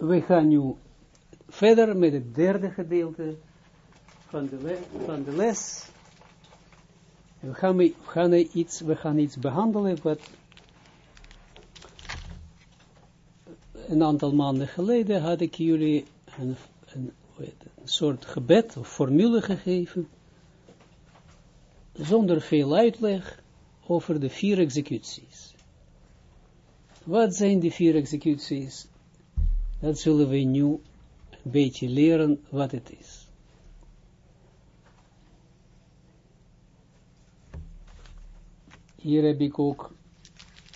we gaan nu verder met het derde gedeelte van de, van de les. We gaan, iets, we gaan iets behandelen wat een aantal maanden geleden had ik jullie een, een soort gebed of formule gegeven, zonder veel uitleg over de vier executies. Wat zijn die vier executies? Dat zullen we nu een beetje leren wat het is. Hier heb ik ook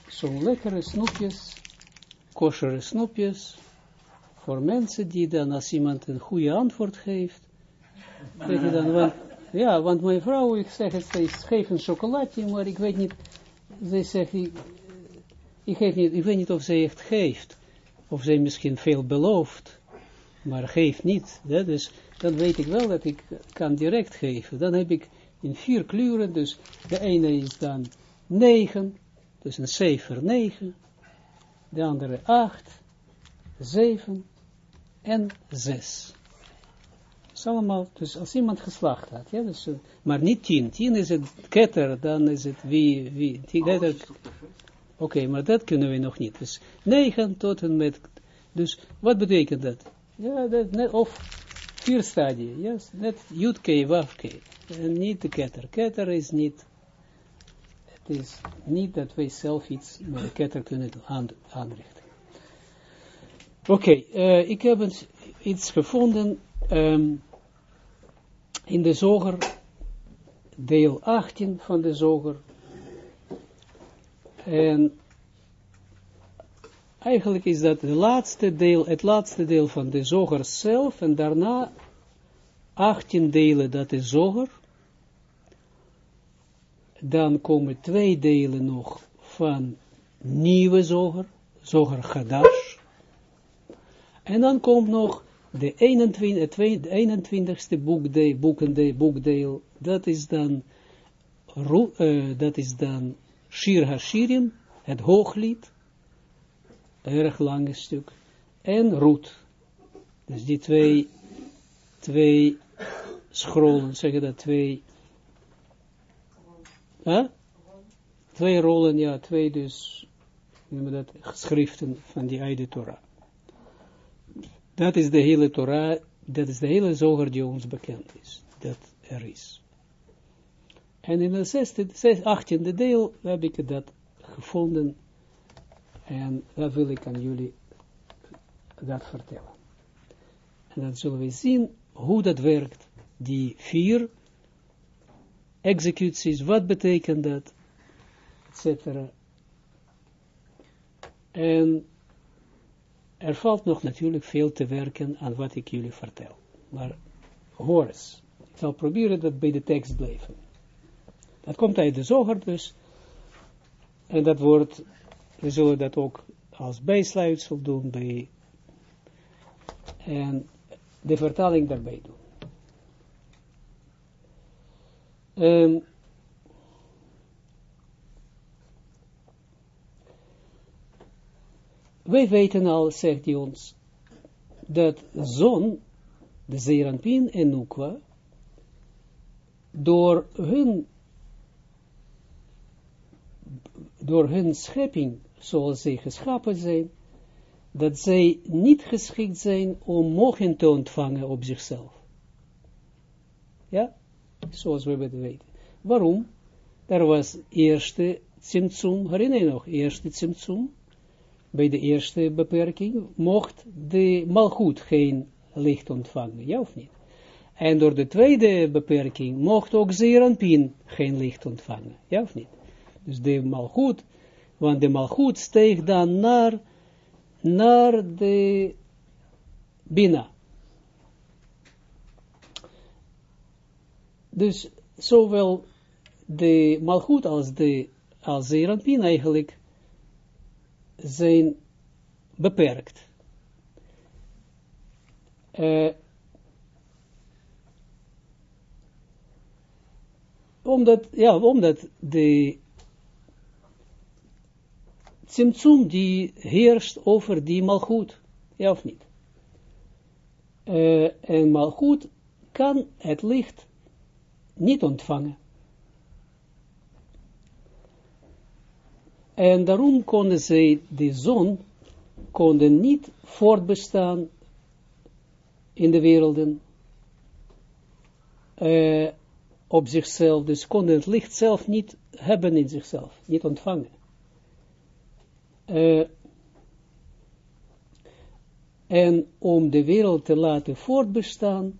zo'n lekkere snoepjes, kosheren snoepjes, voor mensen die dan als iemand een goede antwoord geeft, je dan, want, ja, want mijn vrouw, ik zeg het steeds, geef een chocolaatje, maar ik weet niet, zij zegt, ik, ik, niet, ik weet niet of zij echt geeft, of zij misschien veel belooft, maar geeft niet, hè? dus dan weet ik wel dat ik kan direct geven, dan heb ik in vier kleuren, dus de ene is dan 9, dus een cijfer 9, de andere 8, 7 en 6. is allemaal, dus als iemand geslacht had, ja, dus, eh, maar niet 10, 10 is het ketter, dan is het wie, wie, Oké, okay, maar dat kunnen we nog niet. Dus 9 tot en met, dus wat betekent dat? Ja, dat net, of vier stadia, yes, net Jut Waf en niet de ketter. Ketter is niet het is niet dat wij zelf iets met de ketter kunnen aanrichten. Oké, uh, ik heb iets gevonden um, in de zoger, deel 18 van de zoger. En eigenlijk is dat de laatste deel, het laatste deel van de zoger zelf, en daarna 18 delen, dat is zoger dan komen twee delen nog van nieuwe zoger, zoger Gadash. En dan komt nog de 21, de 21ste boekdeel, boekende, boekdeel, dat is dan, uh, dat is dan Shir HaShirim, het hooglied, erg lange stuk, en Roet. Dus die twee, twee scrollen, zeggen dat twee Huh? Twee rollen, ja, twee dus, noemen dat, geschriften van die Eide Torah. Dat is de hele Torah, dat is de hele zoger die ons bekend is, dat er is. En in het zesde, achttiende deel heb ik dat gevonden en dat wil ik aan jullie dat vertellen. En dan zullen we zien hoe dat werkt, die vier executies, wat betekent dat, etc. En er valt nog natuurlijk veel te werken aan wat ik jullie vertel. Maar hoor eens, ik zal proberen dat bij de tekst blijven. Dat komt uit de zoger dus. En dat wordt, we zullen dat ook als bijsluitsel doen bij, en de vertaling daarbij doen. Um, wij weten al, zegt hij ons, dat zon, de Zeranpin en Nukwa, door hun, door hun schepping, zoals zij geschapen zijn, dat zij niet geschikt zijn om mogen te ontvangen op zichzelf. Ja? zoals we weten. Waarom? Er was eerste Tsimtsum, herinner je nog, eerste Tsimtsum, bij de eerste beperking, mocht de malgoed geen licht ontvangen, ja of niet? En door de tweede beperking mocht ook Zeranpin geen licht ontvangen, ja of niet? Dus de malgoed, want de malgoed steeg dan naar, naar de Bina. Dus zowel de malgoed als de als Zeranpin eigenlijk zijn beperkt. Uh, omdat, ja, omdat de Tsimtsum die heerst over die malgoed, ja of niet? uh, en malgoed kan het licht niet ontvangen. En daarom konden zij, de zon, konden niet voortbestaan in de werelden uh, op zichzelf, dus konden het licht zelf niet hebben in zichzelf, niet ontvangen. Uh, en om de wereld te laten voortbestaan,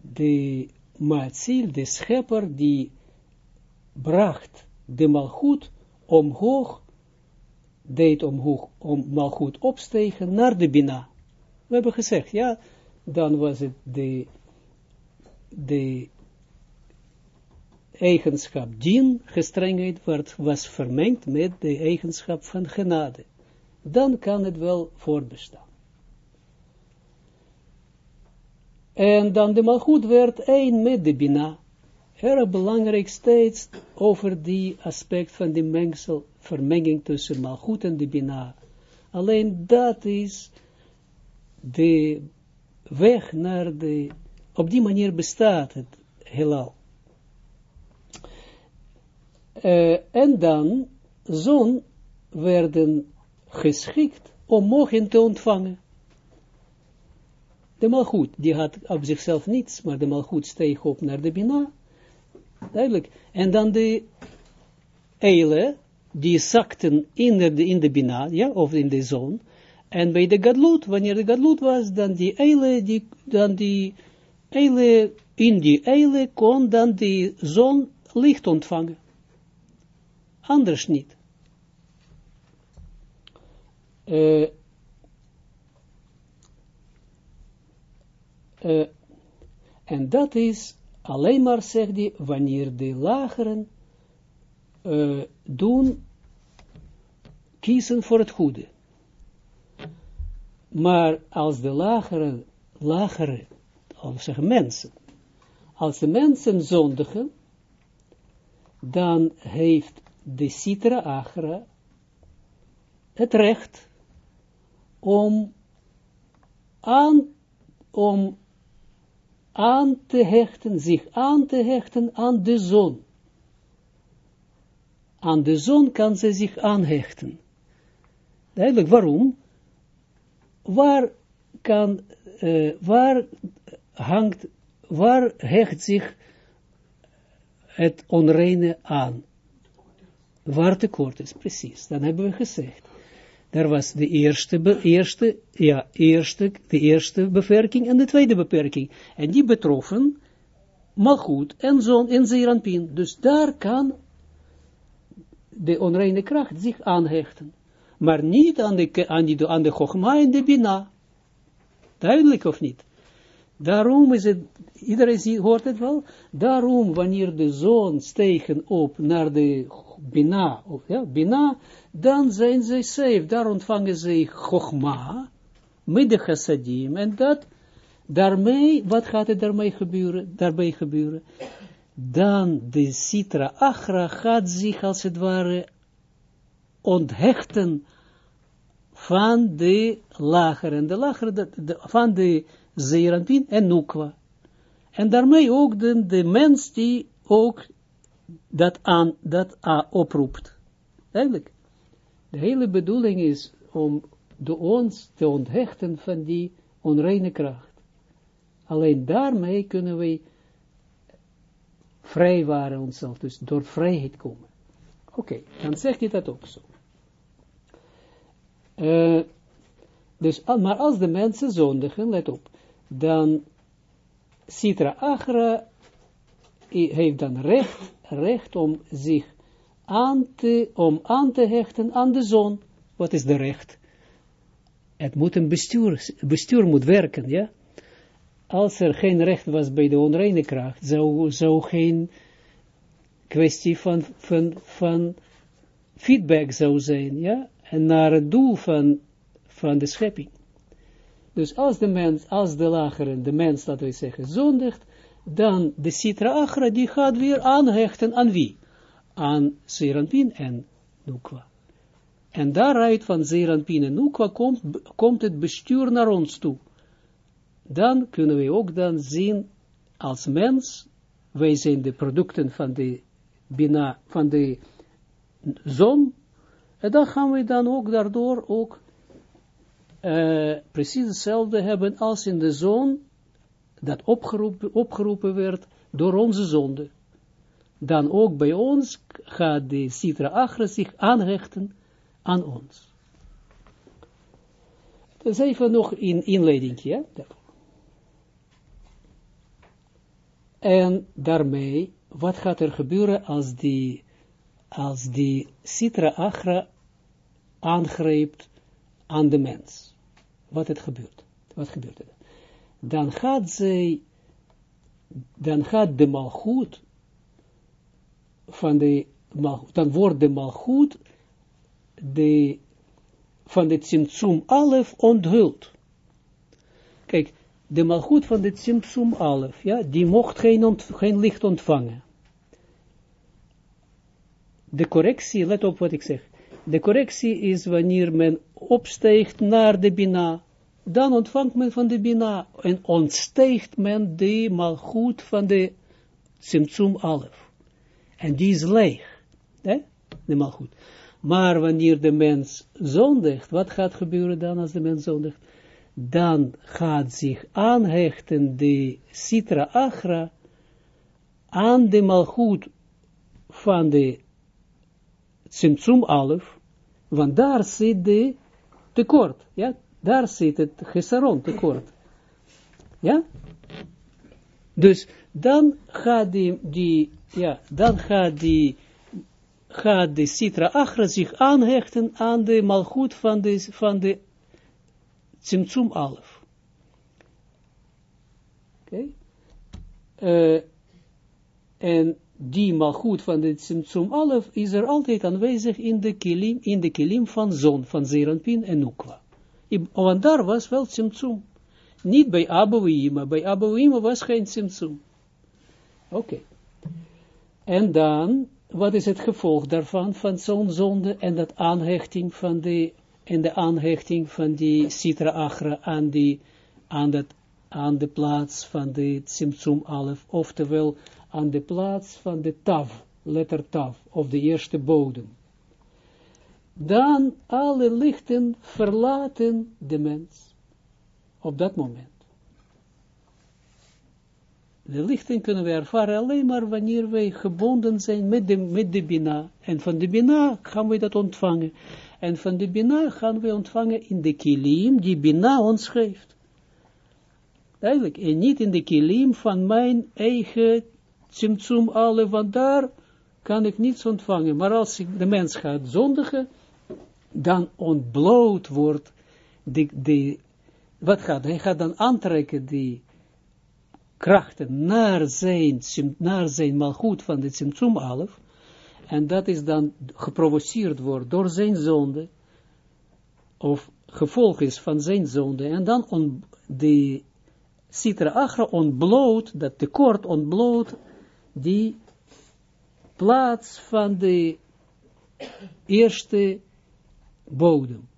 de Maatziel, de schepper, die bracht de malgoed omhoog, deed omhoog, om malgoed opstegen naar de Bina. We hebben gezegd, ja, dan was het de, de eigenschap dien, gestrengheid, was vermengd met de eigenschap van genade. Dan kan het wel voortbestaan. En dan de malgoed werd één met de Bina. Erg belangrijk steeds over die aspect van die mengsel, vermenging tussen malgoed en de Bina. Alleen dat is de weg naar de, op die manier bestaat het heelal. Uh, en dan, zon werden geschikt om mogen te ontvangen. De malgoed, die had op zichzelf niets, maar de malgoed steeg op naar de bina. Duidelijk. En dan de eilen, die zakten in de, in de bina, ja, of in de zon. En bij de gadloed, wanneer de gadloed was, dan die eilen, die, dan die eilen, in die eilen kon dan die zon licht ontvangen. Anders niet. Uh, Uh, en dat is alleen maar, zegt hij, wanneer de lageren uh, doen, kiezen voor het goede. Maar als de lagere, lagere, of zeggen mensen, als de mensen zondigen, dan heeft de Sitra Agra het recht om aan, om aan te hechten, zich aan te hechten aan de zon. Aan de zon kan ze zich aanhechten. Duidelijk, waarom? Waar kan, uh, waar hangt, waar hecht zich het onreine aan? Waar tekort is, precies, dan hebben we gezegd. Daar was de eerste, eerste, ja, eerste, de eerste beperking en de tweede beperking. En die betroffen Malchut en Zon en. Dus daar kan de onreine kracht zich aanhechten. Maar niet aan de, aan die, aan de Chogma en de Bina. Duidelijk of niet? Daarom is het, iedereen hoort het wel, daarom wanneer de zon stegen op naar de Bina, Bina, dan zijn ze safe, daar ontvangen ze Chogma, met de chassadim, en dat, daarmee, wat gaat er daarmee gebeuren, daarbij gebeuren? Dan de Sitra Achra gaat zich als het ware onthechten van de de lagere, de, de, van de Zeranpin en Nukwa. En daarmee ook de, de mens die ook dat aan, dat a, oproept. Eigenlijk. De hele bedoeling is om de ons te onthechten van die onreine kracht. Alleen daarmee kunnen wij vrijwaren onszelf, dus door vrijheid komen. Oké, dan zegt hij dat ook zo. Uh, dus, maar als de mensen zondigen, let op, dan Sitra Agra heeft dan recht, recht om zich aan te, om aan te hechten aan de zon. Wat is de recht? Het moet een bestuur, bestuur moet werken, ja. Als er geen recht was bij de onreine kracht, zou, zou geen kwestie van, van, van feedback zou zijn, ja, en naar het doel van, van de schepping. Dus als de mens, als de lagere, de mens, dat we zeggen, zondigt, dan de Sitra Achra, die gaat weer aanhechten aan wie? Aan Seranpin en Nukwa. En daaruit van Zeranpin en Nukwa komt, komt het bestuur naar ons toe. dan kunnen we ook dan zien, als mens, wij zijn de producten van de bina, van de zon, en dan gaan we dan ook daardoor ook uh, precies hetzelfde hebben als in de zon, dat opgeroepen, opgeroepen werd door onze zonde. Dan ook bij ons gaat de Sitra Achra zich aanhechten aan ons. Dat is even nog in inleiding? En daarmee, wat gaat er gebeuren als die, als die Sitra Achra aangrijpt aan de mens? Wat het gebeurt? Wat gebeurt er? Dan gaat zij, dan gaat de malgoed van de, dan wordt de malgoed de, van de Tsimtsum Alef onthuld. Kijk, de malgoed van de Tsimtsum Alef, ja, die mocht geen, geen licht ontvangen. De correctie, let op wat ik zeg. De correctie is wanneer men opsteegt naar de Bina, dan ontvangt men van de Bina en ontsteegt men de malgoed van de Tsimtsum Alef. En die is leeg, hè? de malgoed. Maar wanneer de mens zondigt, wat gaat gebeuren dan als de mens zondigt? Dan gaat zich aanhechten de Sitra Achra aan de malgoed van de Tsimtsum Alef, want daar zit de tekort, ja, daar zit het gesaron tekort. Ja? Dus dan gaat die, die ja, dan gaat die gaat de Sitra Achra zich aanhechten aan de malgoed van de, van de Tsimtsum Alef. Oké. Okay. Uh, en die malgoed van de Tsimtsum Alef is er altijd aanwezig in de kilim, in de kilim van zon, van Zeranpin en Nukwa. Want daar was wel Tsimtsum. Niet bij Abouima, bij Abouima was geen Tsimtsum. Oké. En dan wat is het gevolg daarvan, van zo'n zonde en dat aanhechting van de, en de aanhechting van die Sitra Achra aan, die, aan, aan de plaats van de Tsimtsum Alef, oftewel aan de plaats van de Tav, letter Tav, of de eerste bodem. Dan alle lichten verlaten de mens op dat moment. De lichten kunnen we ervaren alleen maar wanneer wij gebonden zijn met de, met de Bina. En van de Bina gaan we dat ontvangen. En van de Bina gaan we ontvangen in de kilim die Bina ons geeft. Duidelijk. En niet in de kilim van mijn eigen Tsimtsum alle, want daar kan ik niets ontvangen. Maar als de mens gaat zondigen, dan ontbloot wordt de, de, wat gaat, hij gaat dan aantrekken die krachten naar zijn, naar zijn malgoed van de Tsimtsum Alef, en dat is dan geprovoceerd wordt door zijn zonde, of gevolg is van zijn zonde, en dan on, de Sitra Achra ontbloot, dat tekort ontbloot, die plaats van de eerste bodem,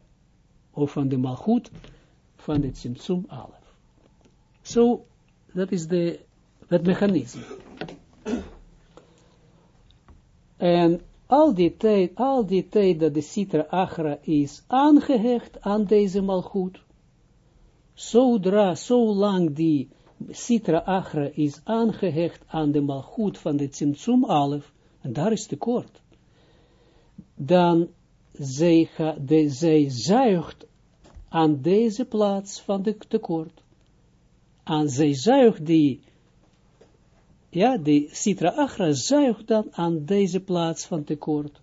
of van de malgoed van de Tsimtsum Alef. Zo dat is de, het mechanisme. En al die tijd, al die dat de Sitra Achra is aangehecht aan deze malgoed, zodra, zolang die Sitra Achra is aangehecht aan de malgoed van de Tsimtsum Alef, en daar is tekort, dan zij, de, zij zuigt aan deze plaats van de tekort aan zij zuigt die, ja, die Sitra Achra zuigt dan aan deze plaats van tekort,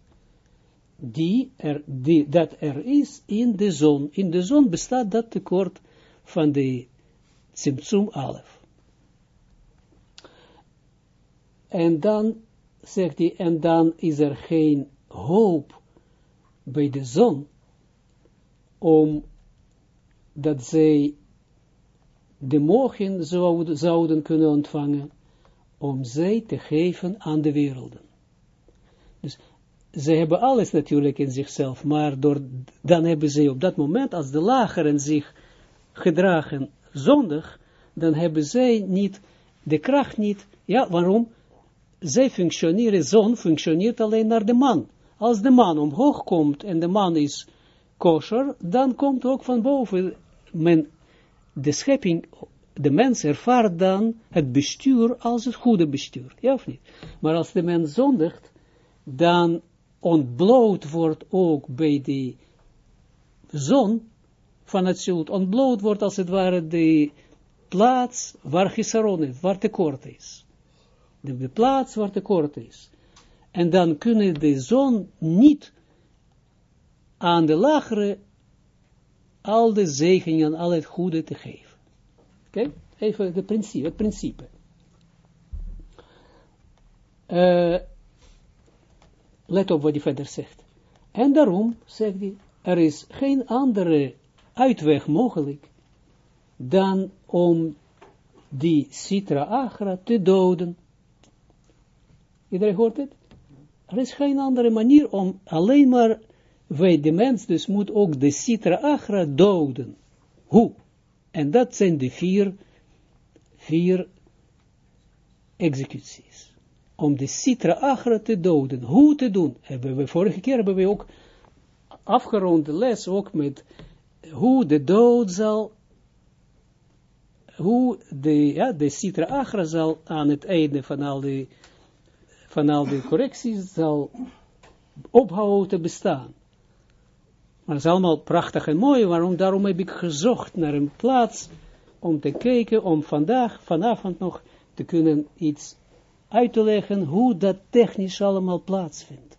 die er, die, dat er is in de zon. In de zon bestaat dat tekort van de Tsimtsum Alef. En dan zegt hij, en dan is er geen hoop bij de zon, om dat zij de zouden, zouden kunnen ontvangen, om zij te geven aan de werelden. Dus ze hebben alles natuurlijk in zichzelf, maar door, dan hebben ze op dat moment, als de lageren zich gedragen zondig, dan hebben zij niet, de kracht niet, ja, waarom? Zij functioneren, zon functioneert alleen naar de man. Als de man omhoog komt en de man is kosher, dan komt ook van boven men, de schepping, de mens ervaart dan het bestuur als het goede bestuur, ja of niet? Maar als de mens zondigt, dan ontbloot wordt ook bij de zon van het zult, ontbloot wordt als het ware de plaats waar Gisaron is, waar tekort is. De, de plaats waar tekort is. En dan kunnen de zon niet aan de lagere al de zegeningen, al het goede te geven. Oké, even het principe. Het principe. Uh, let op wat hij verder zegt. En daarom, zegt hij, er is geen andere uitweg mogelijk dan om die Sitra Agra te doden. Iedereen hoort het? Er is geen andere manier om alleen maar, wij de mens dus moet ook de Sitra Agra doden. Hoe? En dat zijn de vier, vier executies. Om de Sitra Agra te doden. Hoe te doen? Hebben we, vorige keer hebben we ook afgerond de les ook met hoe de dood zal, hoe de, ja, de Sitra Agra zal aan het einde van al die van al die correcties zal ophouden te bestaan. Maar het is allemaal prachtig en mooi, waarom, daarom heb ik gezocht naar een plaats om te kijken, om vandaag, vanavond nog te kunnen iets uit te leggen hoe dat technisch allemaal plaatsvindt.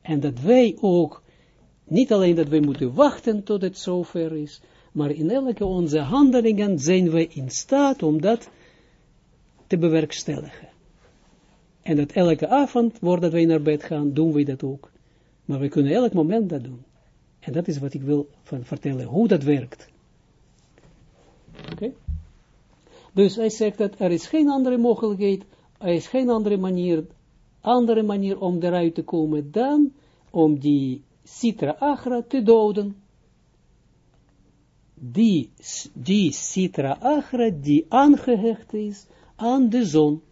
En dat wij ook, niet alleen dat wij moeten wachten tot het zover is, maar in elke onze handelingen zijn wij in staat om dat te bewerkstelligen. En dat elke avond, voordat wij naar bed gaan, doen we dat ook. Maar we kunnen elk moment dat doen. En dat is wat ik wil van vertellen, hoe dat werkt. Oké? Dus hij zegt dat er is geen andere mogelijkheid, er is geen andere manier, andere manier om eruit te komen dan om die Sitra Agra te doden. Die, die Sitra Agra die aangehecht is aan de zon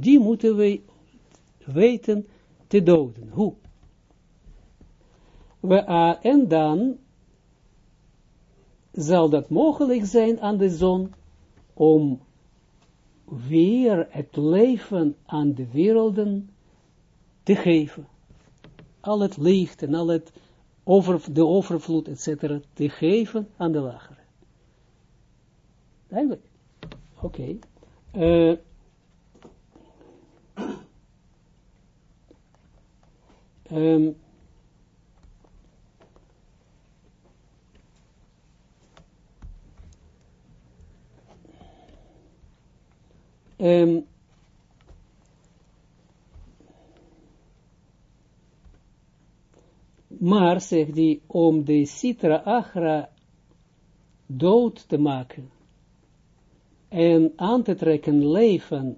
die moeten wij weten te doden. Hoe? We, en dan zal dat mogelijk zijn aan de zon om weer het leven aan de werelden te geven. Al het licht en al het over, de overvloed, etc. te geven aan de lagere. Eigenlijk. Oké. Okay. Uh, Um, um, maar, zegt hij, om de Sitra Agra dood te maken en aan te trekken leven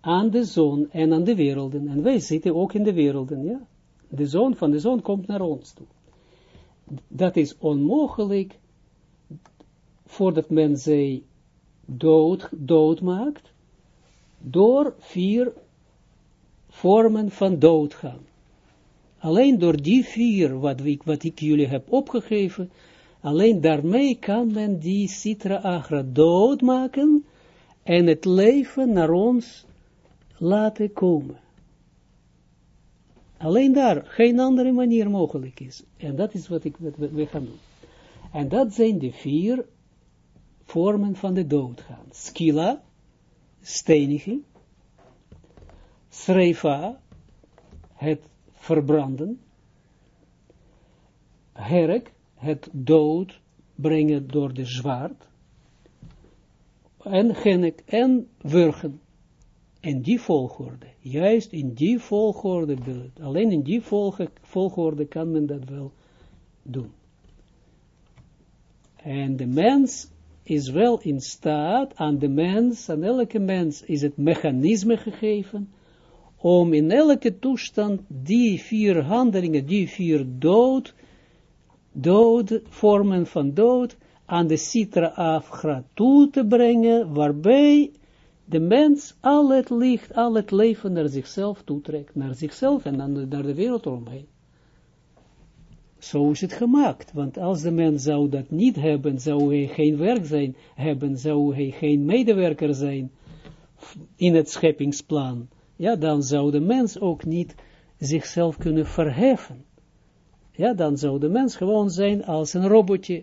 aan de zon en aan de werelden. En wij zitten ook in de werelden, ja de zoon van de zoon komt naar ons toe. Dat is onmogelijk voordat men zij dood, dood maakt, door vier vormen van doodgaan. Alleen door die vier, wat ik, wat ik jullie heb opgegeven, alleen daarmee kan men die Sitra Agra doodmaken en het leven naar ons laten komen. Alleen daar, geen andere manier mogelijk is. En dat is wat, ik, wat we gaan doen. En dat zijn de vier vormen van de doodgaan. Skila, steniging. Sreifa, het verbranden. Herk, het dood brengen door de zwaard. En genek en wurgen. En die volgorde, juist in die volgorde, alleen in die volgorde kan men dat wel doen. En de mens is wel in staat, aan de mens, aan elke mens is het mechanisme gegeven, om in elke toestand die vier handelingen, die vier dood, dood, vormen van dood, aan de citra afgra toe te brengen, waarbij de mens al het licht, al het leven naar zichzelf toetrekt, naar zichzelf en dan naar de wereld omheen. Zo is het gemaakt, want als de mens zou dat niet hebben, zou hij geen werk zijn, hebben, zou hij geen medewerker zijn in het scheppingsplan, ja, dan zou de mens ook niet zichzelf kunnen verheffen. Ja, dan zou de mens gewoon zijn als een robotje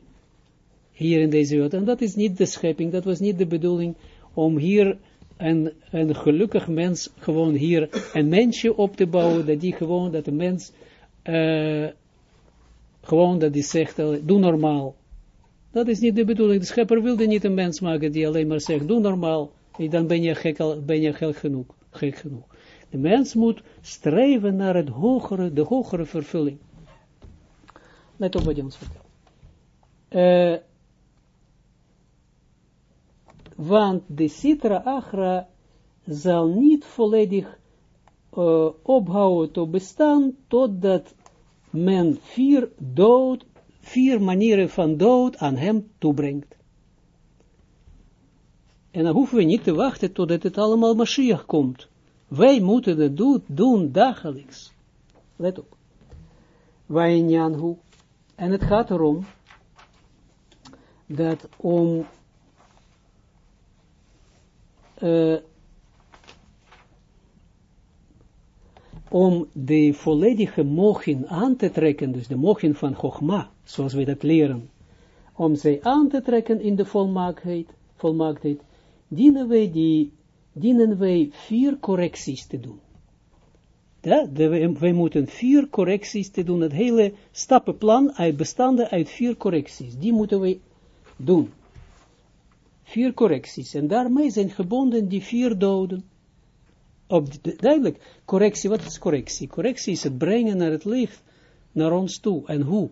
hier in deze wereld. En dat is niet de schepping, dat was niet de bedoeling om hier een, een gelukkig mens, gewoon hier een mensje op te bouwen, dat die gewoon, dat de mens, uh, gewoon dat die zegt, uh, doe normaal. Dat is niet de bedoeling. De schepper wilde niet een mens maken die alleen maar zegt, doe normaal. En dan ben je gek, ben je gek genoeg. Gek genoeg. De mens moet streven naar het hogere, de hogere vervulling. Let op wat je ons vertelt. Uh, want de Sitra Achra zal niet volledig uh, ophouden te bestaan, totdat men vier dood, vier manieren van dood aan hem toebrengt. En dan hoeven we niet te wachten totdat het allemaal Mashiach komt. Wij moeten het doen, doen dagelijks. Let op. Wij hoe. En het gaat erom dat om uh, om de volledige mochin aan te trekken, dus de mochin van Chogma, zoals we dat leren, om zij aan te trekken in de volmaaktheid, volmaaktheid dienen wij, die, dienen wij vier correcties te doen. Ja, de, wij moeten vier correcties te doen, het hele stappenplan uit bestanden uit vier correcties, die moeten wij doen vier correcties. En daarmee zijn gebonden die vier doden. Op duidelijk, correctie, wat is correctie? Correctie is het brengen naar het licht, naar ons toe. En hoe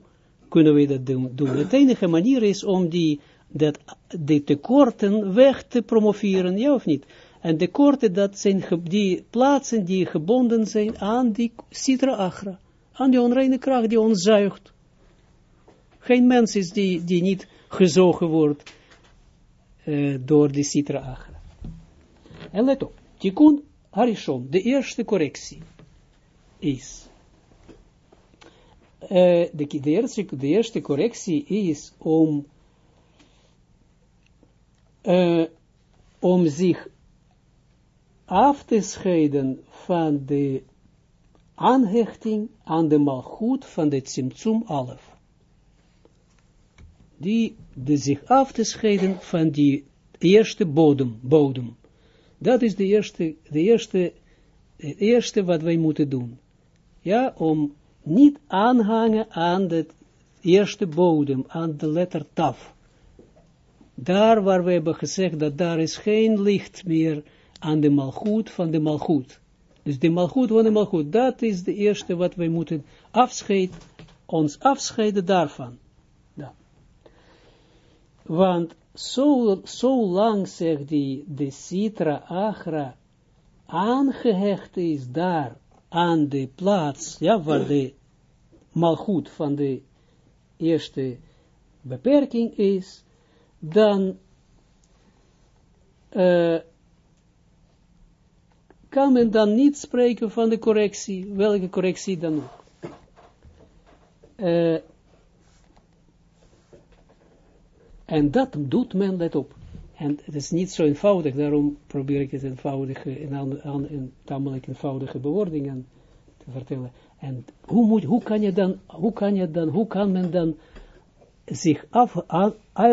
kunnen we dat doen? De enige manier is om die, dat, die tekorten weg te promoveren, ja of niet? En tekorten, dat zijn die plaatsen die gebonden zijn aan die citra agra, aan die onreine kracht die ons zuigt. Geen mens is die, die niet gezogen wordt uh, door de Sitra Achra. En let op, Tikkun Harishon, de eerste correctie is, uh, de, de, eerste, de eerste correctie is om, uh, om zich af te scheiden van de aanhechting aan de malgoed van de Tsimtsum Alef die de zich af te scheiden van die eerste bodem, bodem. Dat is de eerste, de eerste, het eerste wat wij moeten doen. Ja, om niet aanhangen aan de eerste bodem, aan de letter taf. Daar waar we hebben gezegd dat daar is geen licht meer aan de malgoed van de malgoed. Dus de malgoed van de malgoed, dat is de eerste wat wij moeten afscheiden, ons afscheiden daarvan. Want zo, zo lang, zegt die, de Sitra Agra aangehecht is daar aan de plaats, ja, waar de malgoed van de eerste beperking is, dan uh, kan men dan niet spreken van de correctie, welke correctie dan ook. Uh, En dat doet men, let op. En het is niet zo eenvoudig, daarom probeer ik het eenvoudige, in, tamelijk eenvoudige bewoordingen te vertellen. En hoe, moet, hoe kan je dan, hoe kan je dan, hoe kan men dan zich af,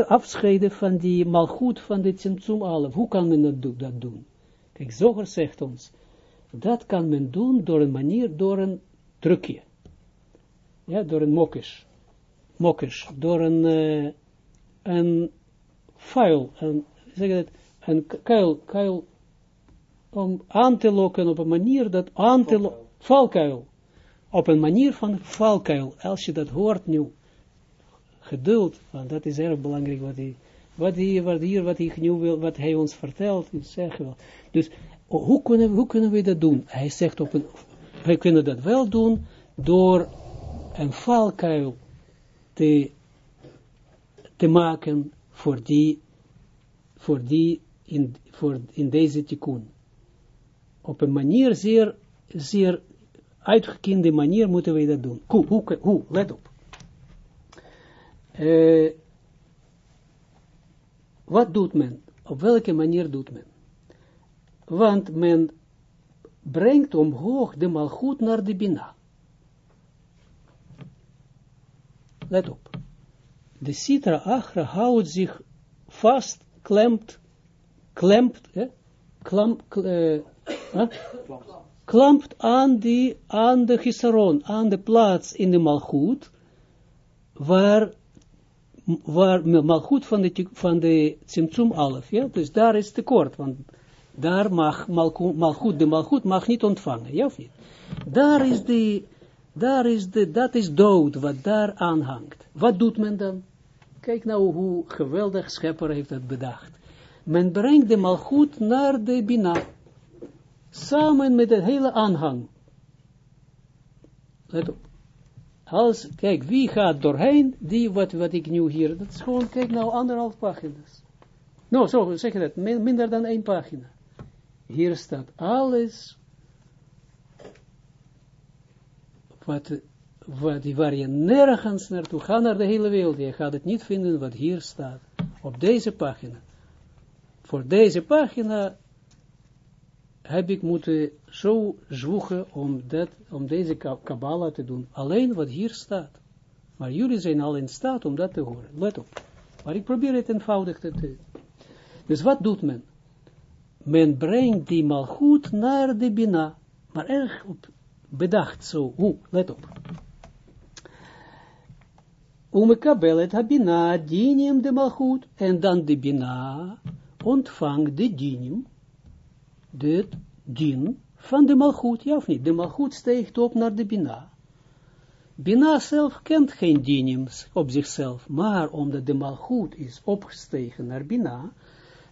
afscheiden van die malgoed van de Tsimtsum Alef? Hoe kan men dat, dat doen? Kijk, Zoger zegt ons, dat kan men doen door een manier, door een trucje. Ja, door een mokkers. Mokkers, door een... Uh, een vuil, een, zeg het, een kuil, kuil, om aan te lokken op een manier dat aan te lokken, valkuil, op een manier van valkuil, als je dat hoort nu, geduld, want dat is erg belangrijk wat hij, wat hier, wat hier, wat hij nu wil, wat hij ons vertelt, zeggen wel. Dus, hoe kunnen, hoe kunnen we dat doen? Hij zegt op een, wij kunnen dat wel doen, door een valkuil te te maken voor die, voor die in, voor in deze tikkun. Op een manier, zeer, zeer uitgekende manier moeten we dat doen. Hoe, hoe, let op. Uh, wat doet men? Op welke manier doet men? Want men brengt omhoog de malgoed naar de bina. Let op. De citra achra houdt zich vast, klemt, klemt, klamp, klampt aan, die, aan de gisaron, aan de plaats in de malgoed, waar waar malgoed van de, van de Tsimtsum Alef, ja, dus daar is tekort, want daar mag malgoed, de malgoed mag niet ontvangen, ja of niet? Daar is de, daar is de, dat is dood, wat daar aanhangt. Wat doet men dan? Kijk nou hoe geweldig Schepper heeft het bedacht. Men brengt de malgoed naar de Bina, samen met het hele aanhang. Let op. Als, kijk, wie gaat doorheen, die wat, wat ik nu hier, dat is gewoon, kijk nou, anderhalf pagina's. Nou, zo zeg je dat, minder dan één pagina. Hier staat alles, wat, waar je nergens naartoe gaat, naar de hele wereld, je gaat het niet vinden wat hier staat, op deze pagina. Voor deze pagina heb ik moeten zo zwoegen om, om deze Kabbalah te doen. Alleen wat hier staat. Maar jullie zijn al in staat om dat te horen. Let op. Maar ik probeer het eenvoudig te doen. Dus wat doet men? Men brengt die goed naar de Bina. Maar erg bedacht zo. Hoe? Let op. Umekabel het habina, dinim de malchut, en dan de bina ontvangt de dinim, de din van de malgoed, ja of niet? De malgoed steekt op naar de bina. Bina zelf kent geen dinims op zichzelf, maar omdat de malgoed is opgestegen naar bina,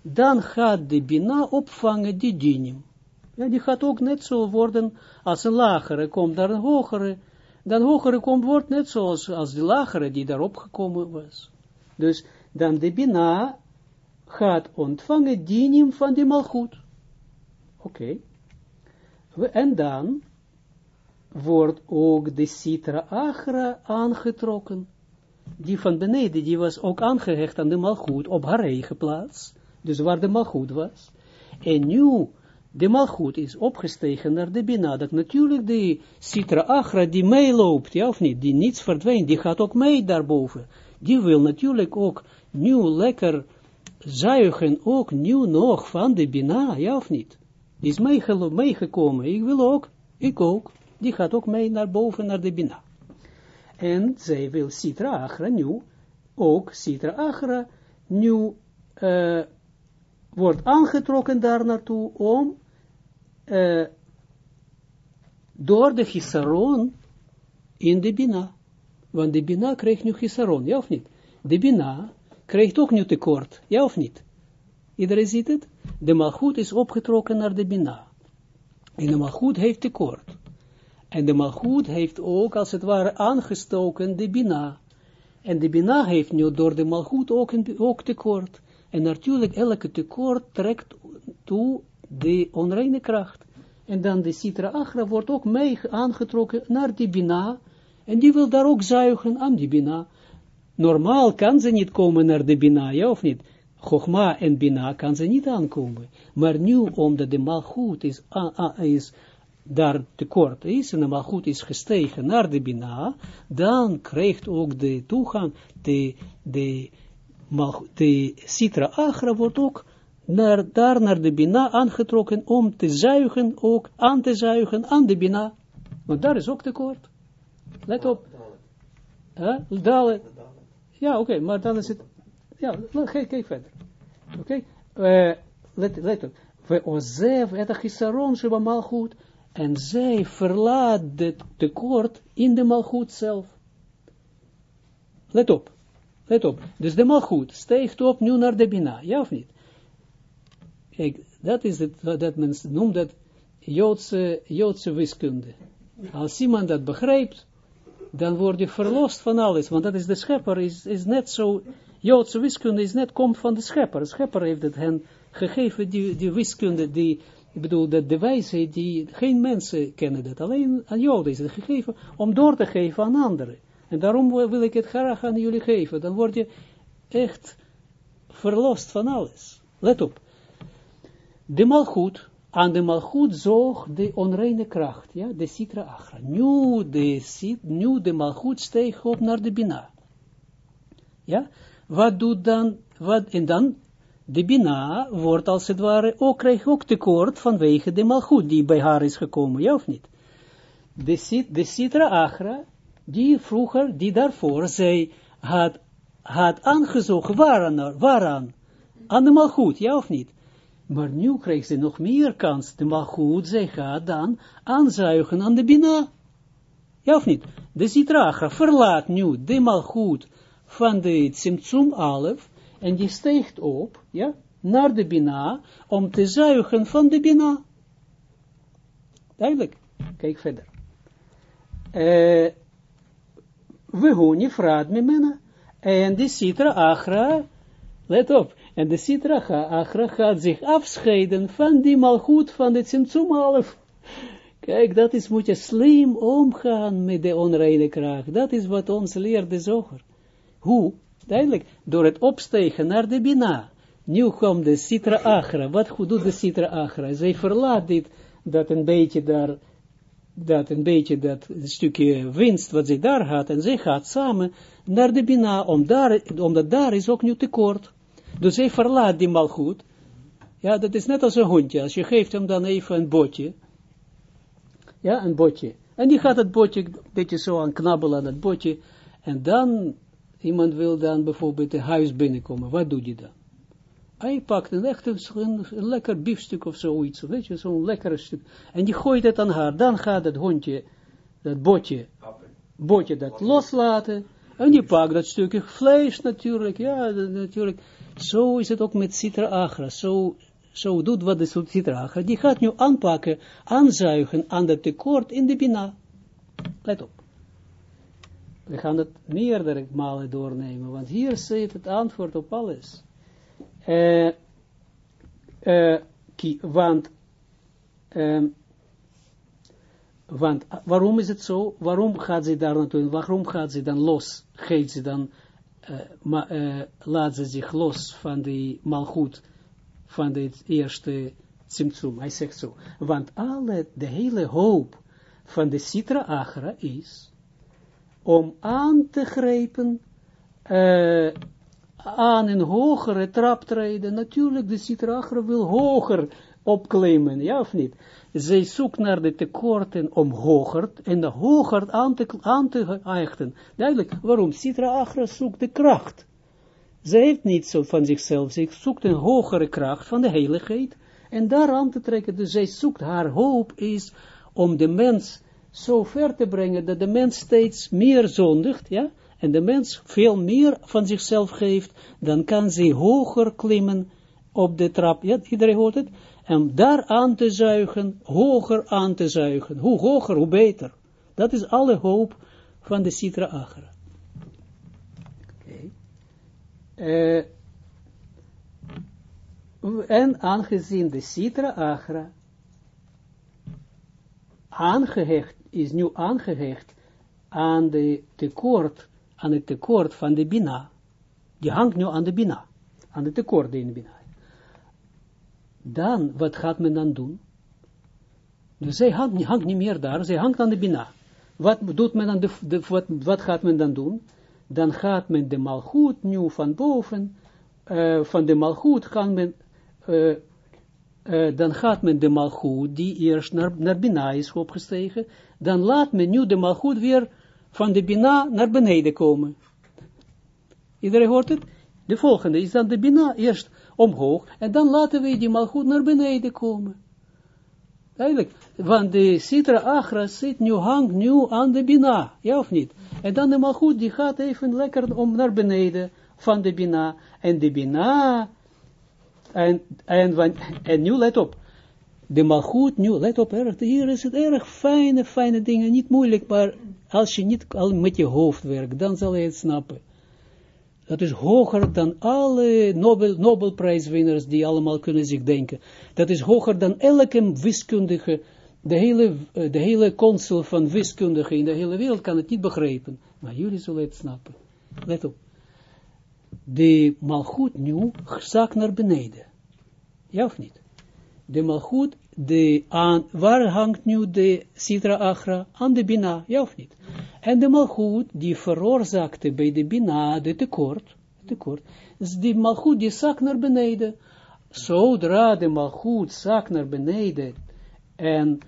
dan gaat de bina opvangen die dinim. Ja, die gaat ook net zo worden als een lagere komt naar een hogere, dan hogere komt wordt net zoals als de lagere die daarop gekomen was. Dus dan de bina gaat ontvangen dinim van de malgoed. Oké. En dan wordt ook de citra agra aangetrokken. Die van beneden, die was ook aangehecht aan de malgoed op haar eigen plaats. Dus waar de malgoed was. En nu, de malgoed is opgestegen naar de bina. Dat natuurlijk de citra agra die meeloopt, ja of niet, die niets verdwijnt, die gaat ook mee daarboven. Die wil natuurlijk ook nu lekker zuigen, ook nu nog van de bina, ja of niet die is meegekomen, ik wil ook, ik ook, die gaat ook mee naar boven, naar de Bina. En zij wil Sitra Agra nu, ook Sitra Agra, nu uh, wordt aangetrokken daar naartoe om uh, door de Chisaron in de Bina. Want de Bina krijgt nu Chisaron, ja of niet? De Bina krijgt ook nu tekort, ja of niet? Iedereen ziet het? De malgoed is opgetrokken naar de bina. En de malgoed heeft tekort. En de malgoed heeft ook, als het ware, aangestoken de bina. En de bina heeft nu door de malgoed ook, ook tekort. En natuurlijk, elke tekort trekt toe de onreine kracht. En dan de citra agra wordt ook mee aangetrokken naar die bina. En die wil daar ook zuigen aan die bina. Normaal kan ze niet komen naar de bina, ja of niet? Chogma en Bina kan ze niet aankomen. Maar nu, omdat de malgoed is, is daar tekort is, en de malgoed is gestegen naar de Bina, dan krijgt ook de toegang, de, de, de Sitra Agra wordt ook naar, daar naar de Bina aangetrokken om te zuigen, ook aan te zuigen aan de Bina. Want daar is ook tekort. Let op. Huh? Dalen. Ja, oké, maar dan is het ja, kijk, verder. Oké? Uh, let, op. We ozev het chisaron sheba malchut. En zij verlaat het tekort in de malchut zelf. Let op. Let op. Dus de malchut steekt op nu naar de bina. Ja of niet? Kijk, dat is het, dat men noemt dat Joodse, Joodse wiskunde. Als iemand dat begrijpt, dan word je verlost van alles, want dat is de schepper, is, is net zo Joodse wiskunde is net, komt van de schepper. De schepper heeft het hen gegeven, die, die wiskunde, die, ik bedoel, dat de wijsheid, die, geen mensen kennen dat, alleen aan Joden is het gegeven, om door te geven aan anderen. En daarom wil ik het graag aan jullie geven, dan word je echt verlost van alles. Let op. De malgoed, aan de malgoed zoog de onreine kracht, ja, de citra achra. Nu de, nu de malgoed steeg op naar de bina. Ja, wat doet dan, wat, en dan, de bina wordt als het ware, ook krijgt ook tekort vanwege de malgoed die bij haar is gekomen, ja of niet? De, de citra achra, die vroeger, die daarvoor, zij had, had aangezogen, waaraan, waaraan? Aan de malgoed, ja of niet? Maar nu krijgt ze nog meer kans. De malgoed, zij gaat dan aanzuigen aan de bina. Ja of niet? De citracha verlaat nu de malgoed van de Tsimtsum Alef en die steekt op, ja, naar de bina, om te zuigen van de bina. Duidelijk. Kijk verder. Uh, we honen vraat me mena. En de citra achra, let op, en de Sitra Achra gaat zich afscheiden van die malgoed van de Tsimtsum Alef. Kijk, dat is, moet je slim omgaan met de onreine kracht. Dat is wat ons leert de zoger. Hoe? Duidelijk, door het opstegen naar de Bina. Nu komt de Sitra Achra. Wat doet de Sitra Achra? Zij verlaat dit, dat een beetje daar, dat een beetje dat stukje winst wat zij daar had, en zij gaat samen naar de Bina, om daar, omdat daar is ook nu tekort. Dus hij verlaat die malgoed. Ja, dat is net als een hondje. Als je geeft hem dan even een botje. Ja, een botje. En die gaat het botje een beetje zo aan knabbelen aan het botje. En dan, iemand wil dan bijvoorbeeld het huis binnenkomen. Wat doet hij dan? Hij pakt een echt een, lekker biefstuk of zoiets. Weet je, zo'n lekker stuk. En die gooit het aan haar. Dan gaat het hondje, dat botje, botje dat loslaten. En die pakt dat stukje vlees natuurlijk. Ja, natuurlijk. Zo is het ook met Sitra Agra. Zo, zo doet wat de Sitra Agra. Die gaat nu aanpakken, aanzuigen aan het tekort in de Bina. Let op. We gaan het meerdere malen doornemen, want hier zit het antwoord op alles. Uh, uh, want, uh, want waarom is het zo? Waarom gaat ze daar naartoe? Waarom gaat ze dan los? Geeft ze dan uh, ma, uh, laat ze zich los van die malgoed, van het eerste symptoom. Hij zegt zo, want alle, de hele hoop van de Sitra Agra is om aan te grijpen uh, aan een hogere traptreden. Natuurlijk, de Sitra Agra wil hoger opklimmen, ja of niet? zij zoekt naar de tekorten om hoger en hoger aan te, aan te. Duidelijk, waarom? Sitra Agra zoekt de kracht. Ze heeft niet zo van zichzelf, ze zoekt een hogere kracht van de heiligheid en daar aan te trekken. Dus zij zoekt, haar hoop is om de mens zo ver te brengen dat de mens steeds meer zondigt, ja, en de mens veel meer van zichzelf geeft, dan kan ze hoger klimmen op de trap. Ja, iedereen hoort het? En daar aan te zuigen, hoger aan te zuigen. Hoe hoger, hoe beter. Dat is alle hoop van de Sitra Agra. Okay. Uh, en aangezien de Sitra Agra aangehecht, is nu aangehecht aan, de tekort, aan het tekort van de Bina. Die hangt nu aan de Bina. Aan het tekort in de Bina dan, wat gaat men dan doen? Dus zij hangt, niet meer daar, zij hangt aan de Bina. Wat doet men dan, de, wat, wat gaat men dan doen? Dan gaat men de malgoed nu van boven, uh, van de malgoed gaan men, uh, uh, dan gaat men de malgoed, die eerst naar, naar Bina is opgestegen, dan laat men nu de malgoed weer van de Bina naar beneden komen. Iedereen hoort het? De volgende is dan de Bina eerst omhoog, en dan laten we die malgoed naar beneden komen. Eigenlijk, want de Sitra Agra zit nu, hangt nu aan de Bina, ja of niet? En dan de malgoed, die gaat even lekker om naar beneden van de Bina, en de Bina, en, en, en nu let op, de malgoed, nu let op, hier is het erg fijne, fijne dingen, niet moeilijk, maar als je niet al met je hoofd werkt, dan zal je het snappen. Dat is hoger dan alle Nobel, Nobelprijswinners die allemaal kunnen zich denken. Dat is hoger dan elke wiskundige, de hele, de hele consul van wiskundigen in de hele wereld kan het niet begrijpen. Maar jullie zullen het snappen. Let op. De malgoed nu zak naar beneden. Ja of niet? De malgoed, de aan, waar hangt nu de Sitra Achra? Aan de Bina, ja of niet? En de malgoed, die veroorzaakte bij de Bina de tekort, tekort, dus die malgoed die zak naar beneden. Zodra de malgoed zak naar beneden en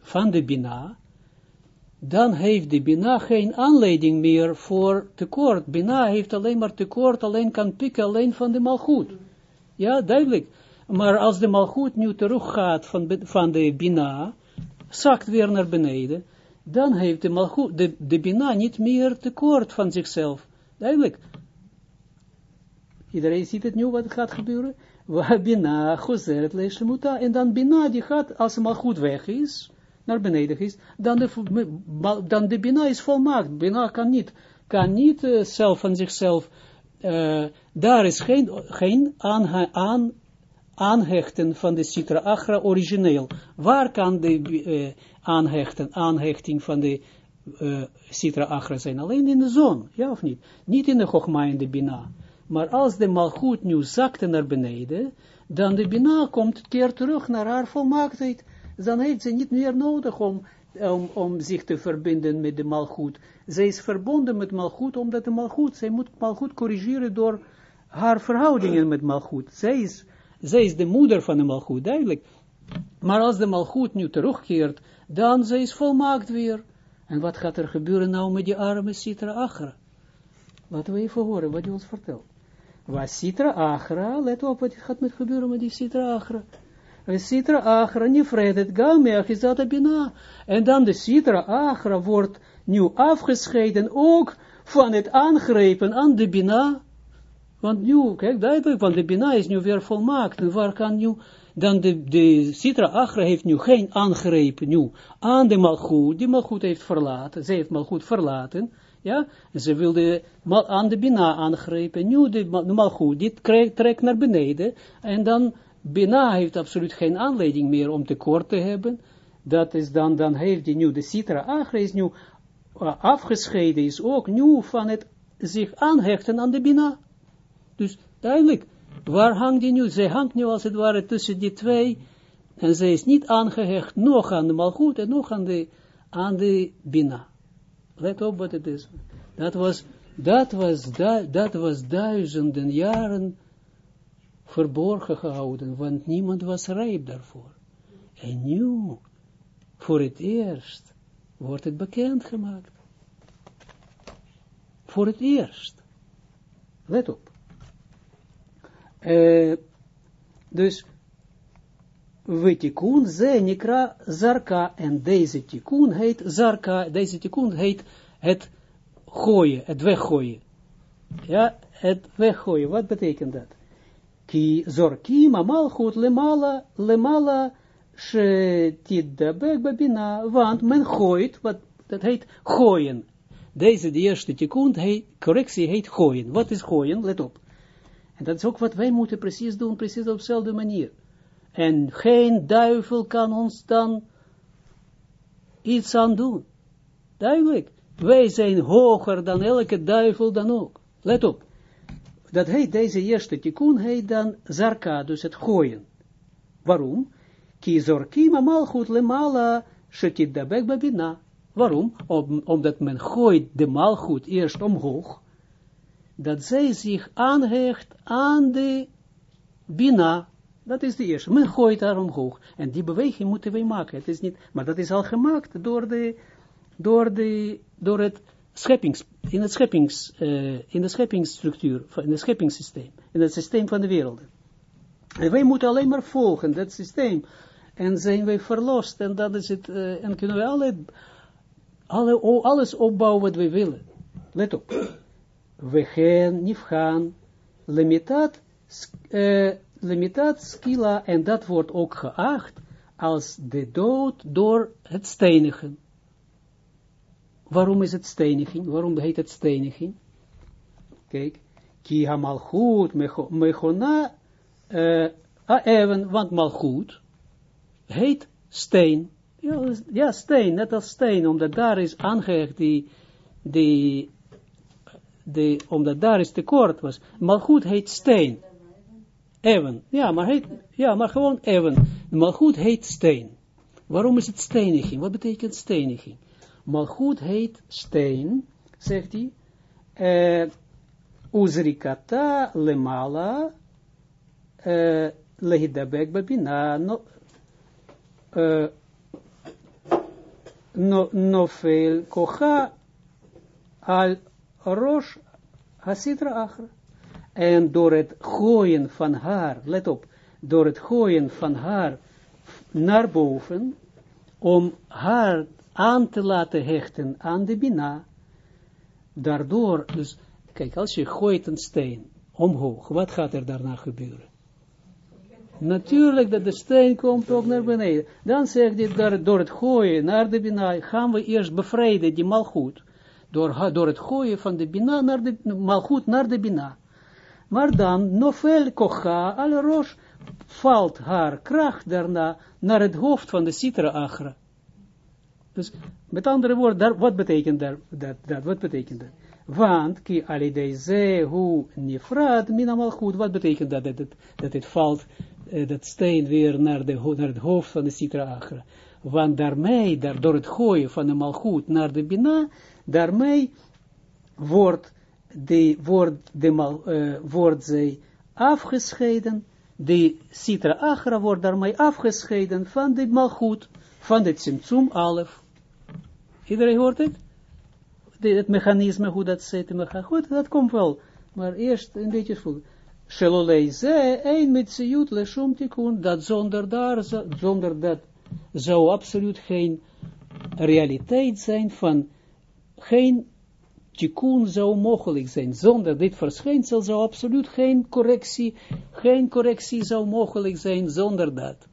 van de Bina, dan heeft de Bina geen aanleiding meer voor tekort. Bina heeft alleen maar tekort, alleen kan pikken, alleen van de malgoed. Ja, duidelijk. Maar als de malgoed nu teruggaat van, van de Bina, zakt weer naar beneden, dan heeft de malgoed, de, Bina niet meer tekort van zichzelf. Duidelijk. Iedereen ziet het nu wat gaat gebeuren. Bina, Gozeret, Leeshemuta. En dan Bina die gaat, als de malgoed weg is, naar beneden is, dan de, dan de Bina is volmaakt. Bina kan niet, kan niet uh, zelf van zichzelf, uh, daar is geen, geen aan, aan, aanhechten van de Sitra Achra origineel. Waar kan de uh, aanhechten, aanhechting van de uh, Sitra Achra zijn? Alleen in de zon, ja of niet? Niet in de Chogma en de Bina. Maar als de Malchut nu zakte naar beneden, dan de Bina komt keer terug naar haar volmaaktheid dan heeft ze niet meer nodig om, om, om zich te verbinden met de malgoed. Zij is verbonden met malgoed, omdat de malgoed, zij moet malgoed corrigeren door haar verhoudingen met malgoed. Zij is, zij is de moeder van de malgoed, duidelijk. Maar als de malgoed nu terugkeert, dan zij is volmaakt weer. En wat gaat er gebeuren nou met die arme Sitra Achra? Laten we even horen wat hij ons vertelt. Was Sitra Achra, let op wat gaat met gebeuren met die Sitra Achra. Sitra Achra nifredet gam Achizat Bina. En dan de Sitra Achra wordt nu afgescheiden ook van het aangrepen aan de Bina. Want nu, kijk duidelijk, want de Bina is nu weer volmaakt. En waar kan nu, dan de, de Sitra Achra heeft nu geen aangrepen nu aan de Malchut. Die Malchut heeft verlaten, ze heeft Malchut verlaten. Ja, ze wilde aan de Bina aangrepen. Nu de, de Malchut, die trekt naar beneden. En dan Bina heeft absoluut geen aanleiding meer om tekort te hebben. Dat is dan, dan heeft hij nu, de Sitra Agra is nu uh, afgescheiden, is ook nu van het zich aanhechten aan de Bina. Dus duidelijk, waar hangt die nu? Zij hangt nu als het ware tussen die twee, en zij is niet aangehecht nog aan de Malchut en nog aan de, aan de Bina. Let op wat het is. Dat was, dat was, dat was duizenden jaren verborgen gehouden, want niemand was rijp daarvoor. En nu, voor het eerst, wordt het bekendgemaakt. Voor het eerst. Let op. Uh, dus, we tikkun ze nikra zarka, en deze tikkun heet zarka, deze tikkun heet het gooien, het weggooien. Ja, het weggooien, wat betekent dat? Ki zorki goed lemala, lemala, shetidabek babina, want men gooit, wat dat heet gooien. Deze, de eerste tikkun, heet, correctie heet gooien. Wat is gooien? Let op. En dat is ook wat wij moeten precies doen, precies op dezelfde manier. En geen duivel kan ons dan iets aan doen. Duidelijk. Wij zijn hoger dan elke duivel dan ook. Let op dat heet deze eerste tikkun heet dan zarka, dus het gooien. Waarom? Ki zorki mamal goed lemala shetidabek babina. Waarom? Om, omdat men gooit de malgoed eerst omhoog, dat zij zich aanhecht aan de bina. Dat is de eerste. Men gooit daar omhoog. En die beweging moeten wij maken. Het is niet, maar dat is al gemaakt door, de, door, de, door het scheppings, in het scheppings, uh, in de scheppingsstructuur, in het scheppingssysteem, in het systeem van de wereld. En wij moeten alleen maar volgen, dat systeem. En zijn wij verlost, en dat is het, uh, en kunnen we alle, alle, alles opbouwen wat we willen. Let op. We gaan, niet gaan, limitat, uh, limitat skila, en dat wordt ook geacht als de dood door het stenigen. Waarom is het steniging? Waarom heet het steniging? Kijk, ki ha malchut mechona uh, even, want malchut heet steen. Ja, ja, steen, net als steen, omdat daar is aangehecht die, die, die, omdat daar is tekort was. Malchut heet steen. Even, ja, maar heet, ja, maar gewoon even. Malchut heet steen. Waarom is het steniging? Wat betekent steniging? Malchut heet steen, zegt hij, uh, uzrikata lemala uh, lehidabek babina no, uh, no, nofel kocha al rosh hasitra achra. En door het gooien van haar, let op, door het gooien van haar naar boven, om haar aan te laten hechten aan de bina, daardoor, dus, kijk, als je gooit een steen omhoog, wat gaat er daarna gebeuren? Natuurlijk dat de steen komt ook naar beneden. Dan zegt hij, door het gooien naar de bina, gaan we eerst bevrijden die malgoed. Door, het gooien van de bina naar de malgoed naar de bina. Maar dan, novel kocha, alle roos, valt haar kracht daarna naar het hoofd van de citra agra. Dus, met andere woorden, wat betekent dat, dat, wat betekent dat? Want, ki alideze hu nifrad minamal goed, wat betekent dat, dat, dat het valt, uh, dat steen weer naar, de, naar het hoofd van de citra agra. Want daarmee, daar, door het gooien van de malgoed naar de bina, daarmee wordt, de, wordt, de uh, wordt zij afgescheiden, de citra agra wordt daarmee afgescheiden van de malgoed, van de tsimtsum alef. Iedereen hoort het? De, het mechanisme, hoe dat zit, goed, dat komt wel. Maar eerst een beetje voelen. Shelolei ze, een met sejut leshum tikun, dat zonder daar, zonder dat, zou absoluut geen realiteit zijn van, geen tikkun zou mogelijk zijn. Zonder dit verschijnsel zou absoluut geen correctie, geen correctie zou mogelijk zijn zonder dat.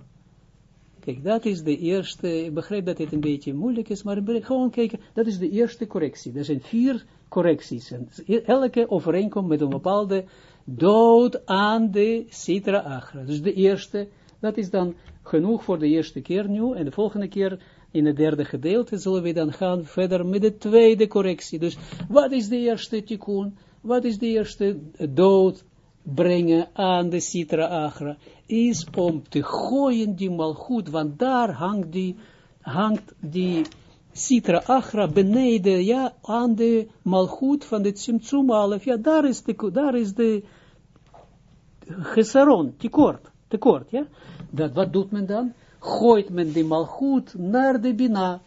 Kijk, dat is de eerste, ik begrijp dat het een beetje moeilijk is, maar gewoon kijken, dat is de eerste correctie. Er zijn vier correcties. En elke overeenkomt met een bepaalde dood aan de citra agra. Dus de eerste, dat is dan genoeg voor de eerste keer nu, en de volgende keer in het derde gedeelte zullen we dan gaan verder met de tweede correctie. Dus wat is de eerste tikkun? Wat is de eerste dood brengen aan de citra agra? Is om te gooien die malgoed, want daar hangt die, hangt die citra agra beneden, ja, aan de malgoed van de tsimtsum. Ja, daar is de, daar is de gesaron, tekort, tekort, ja. Dat, wat doet men dan? Gooit men de malgoed naar de bina.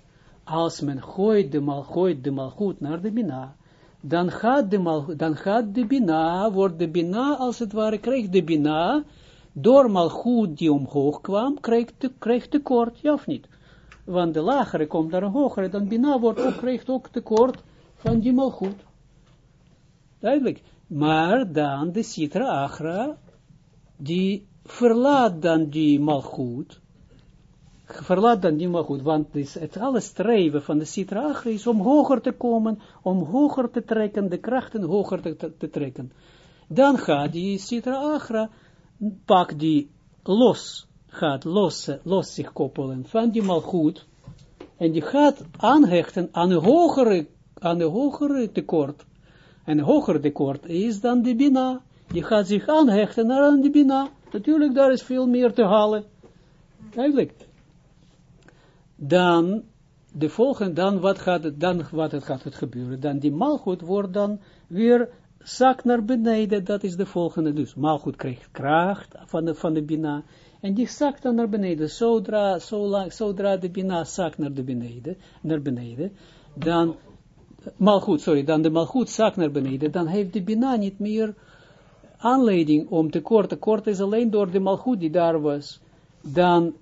Als men gooit de, mal, de malgoed naar de bina, dan gaat de, mal, dan gaat de bina, wordt de bina, als het ware, krijgt de bina, door malgoed die omhoog kwam, krijgt, krijgt tekort, ja of niet? Want de lagere komt naar een hogere, dan bina wordt ook, krijgt ook tekort van die malgoed. Duidelijk. Maar dan de citra agra, die verlaat dan die malgoed, verlaat dan niet meer goed, want het alle streven van de Sitra is om hoger te komen, om hoger te trekken, de krachten hoger te, te, trekken. Dan gaat die Sitra Agra, pak die los, gaat los, los zich koppelen van die malgoed, en die gaat aanhechten aan een hogere, aan een hogere tekort. En een hoger tekort is dan de Bina. Die gaat zich aanhechten aan de Bina. Natuurlijk, daar is veel meer te halen. Eigenlijk dan de volgende, dan wat gaat het, dan wat het gaat het gebeuren, dan die malgoed wordt dan weer zak naar beneden, dat is de volgende, dus. Malgoed krijgt kracht van de, van de bina, en die zakt dan naar beneden, zodra, zo zodra de bina zakt naar de beneden, naar beneden, dan, malgoed, sorry, dan de malgoed zakt naar beneden, dan heeft de bina niet meer aanleiding om tekort, tekort is alleen door de malgoed die daar was, dan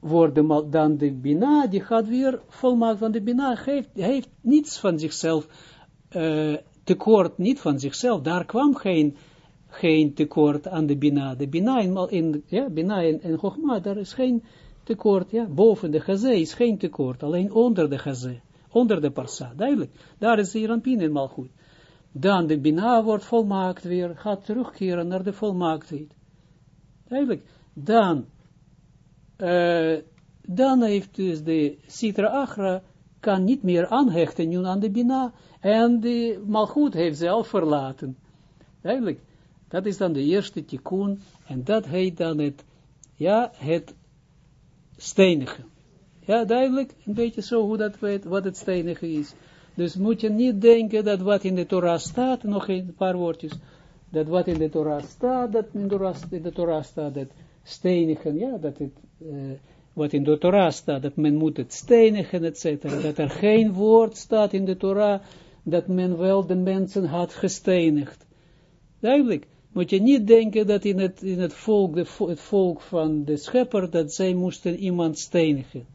wordt dan de Bina, die gaat weer volmaakt, want de Bina heeft, heeft niets van zichzelf, uh, tekort niet van zichzelf, daar kwam geen, geen tekort aan de Bina. De Bina in, in, ja, Bina in, in daar is geen tekort, ja, boven de Gazé is geen tekort, alleen onder de Gazé, onder de Parsa, duidelijk, daar is de Rampin helemaal goed. dan de Bina wordt volmaakt weer, gaat terugkeren naar de volmaaktheid. Eigenlijk, dan, uh, dan heeft dus de Sitra Achra, kan niet meer aanhechten nu aan de Bina, en de Malchut heeft zelf verlaten. Eigenlijk, dat is dan de eerste tikkun, en dat heet dan het, ja, het stenigen. Ja, duidelijk, een beetje zo hoe dat weet, wat het stenigen is. Dus moet je niet denken dat wat in de Torah staat, nog een paar woordjes, dat wat in de Torah staat, dat in de Torah, in de Torah staat, dat stenigen, ja, dat het, uh, wat in de Torah staat, dat men moet het stenigen, etc. Dat er geen woord staat in de Torah, dat men wel de mensen had gestenigd. Duidelijk, moet je niet denken dat in het, in het volk, de, het volk van de schepper, dat zij moesten iemand stenigen.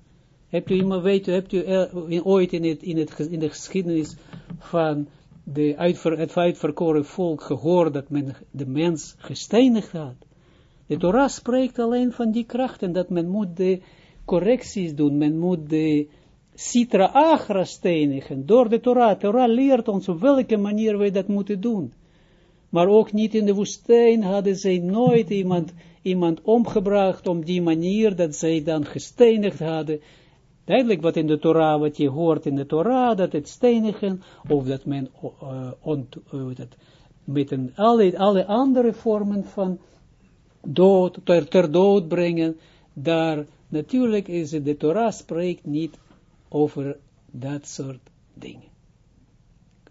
Hebt u iemand, u, hebt u uh, ooit in, het, in, het, in de geschiedenis van de uitver, het uitverkoren volk gehoord dat men de mens gestenigd had? De Torah spreekt alleen van die krachten, dat men moet de correcties doen, men moet de citra agra stenigen, door de Torah. Torah leert ons op welke manier wij dat moeten doen. Maar ook niet in de woestijn hadden zij nooit iemand, iemand omgebracht om die manier dat zij dan gestenigd hadden. Duidelijk wat in de Torah, wat je hoort in de Torah, dat het stenigen, of dat men uh, ont, dat, met een, alle, alle andere vormen van dood, ter, ter dood brengen, daar natuurlijk is het, de Torah spreekt niet over dat soort dingen.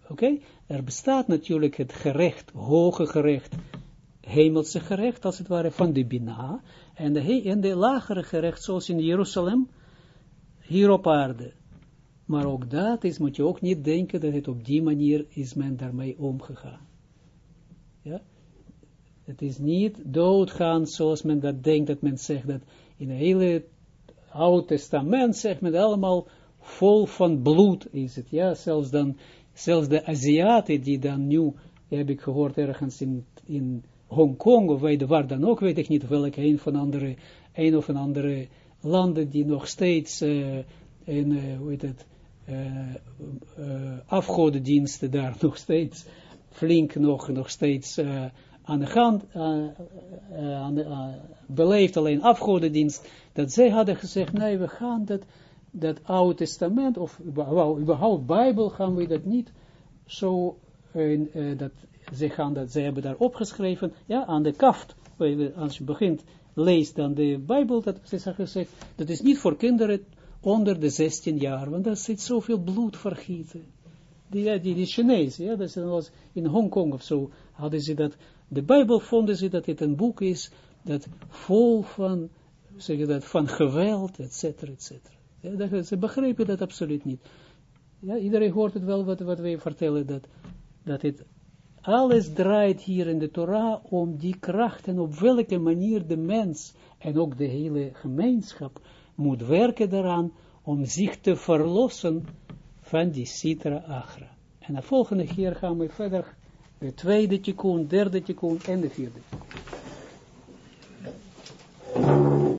Oké, er bestaat natuurlijk het gerecht, hoge gerecht, hemelse gerecht, als het ware, van de Bina, en de, en de lagere gerecht, zoals in Jeruzalem, hier op aarde. Maar ook dat is, moet je ook niet denken dat het op die manier is men daarmee omgegaan. Het is niet doodgaan zoals men dat denkt, dat men zegt dat in het hele Oude Testament zegt men allemaal vol van bloed is het. Ja, zelfs dan, zelfs de Aziaten die dan nu, heb ik gehoord ergens in, in Hongkong of waar dan ook, weet ik niet welke een andere, een of andere landen die nog steeds uh, in, uh, hoe heet het, uh, afgodendiensten daar nog steeds flink nog, nog steeds aan de hand, aan de, beleefd alleen afgodendienst, dat zij hadden gezegd, nee, we gaan dat, dat Oude Testament, of überhaupt Bijbel, gaan we dat niet zo, in, dat, ze gaan dat, ze hebben daar opgeschreven, ja, aan de kaft, als je begint lees dan de Bijbel, dat ze gezegd, dat is niet voor kinderen onder de 16 jaar, want daar zit zoveel bloed vergieten. Die, die, die Chinezen, ja, dat was in Hongkong of zo, hadden ze dat, de Bijbel vonden ze dat het een boek is, dat vol van, zeg je dat, van geweld, et cetera, et cetera. Ja, ze begrepen dat absoluut niet. Ja, iedereen hoort het wel wat, wat wij vertellen, dat, dat het alles draait hier in de Torah om die krachten, op welke manier de mens en ook de hele gemeenschap moet werken daaraan om zich te verlossen van die Sitra Agra. En de volgende keer gaan we verder, de tweede tikkun, derde tikkun en de vierde.